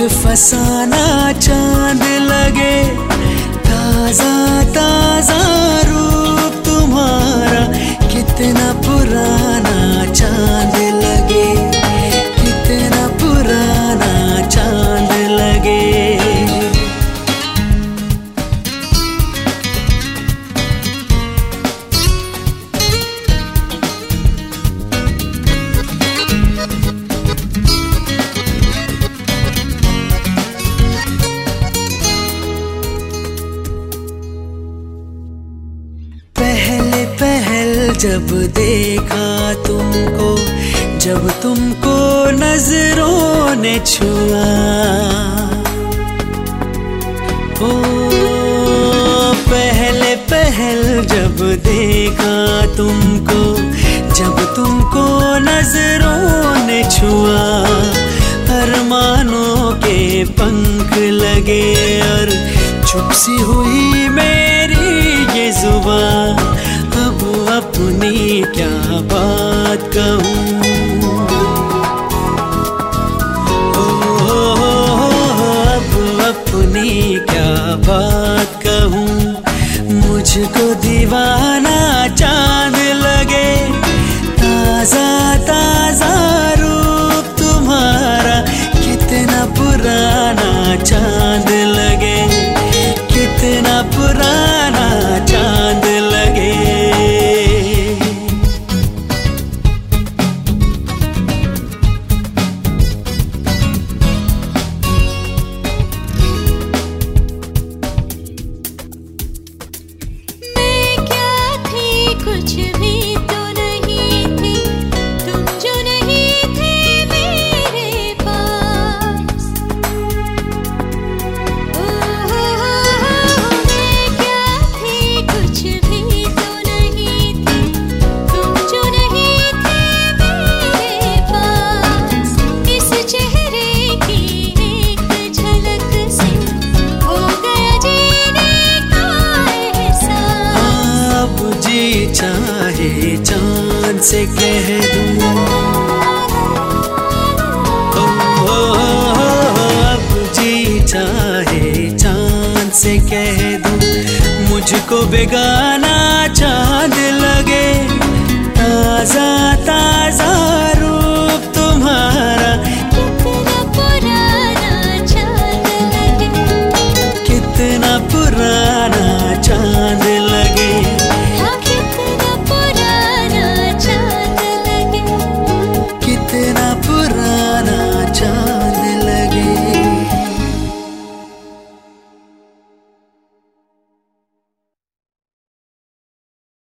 फसाना चाँद लगे ताज़ा ताज़ा रूप जब देखा तुमको, जब तुमको नज़रों ने छुआ। ओ, पहले पहल जब देखा तुमको, जब तुमको नज़रों ने छुआ। अरमानों के पंख लगे और चुप सी हुई मेरी ये जुबा अब क्या बात कहूँ? अब अपनी क्या बात कहूँ? मुझको दीवाना चाँद लगे। ताज़ा ताज़ा रूप तुम्हारा। कितना पुराना चाँद चाहे चाँद से कह दूँ। जी चाहे चाँद से कह दू मुझको बेगाना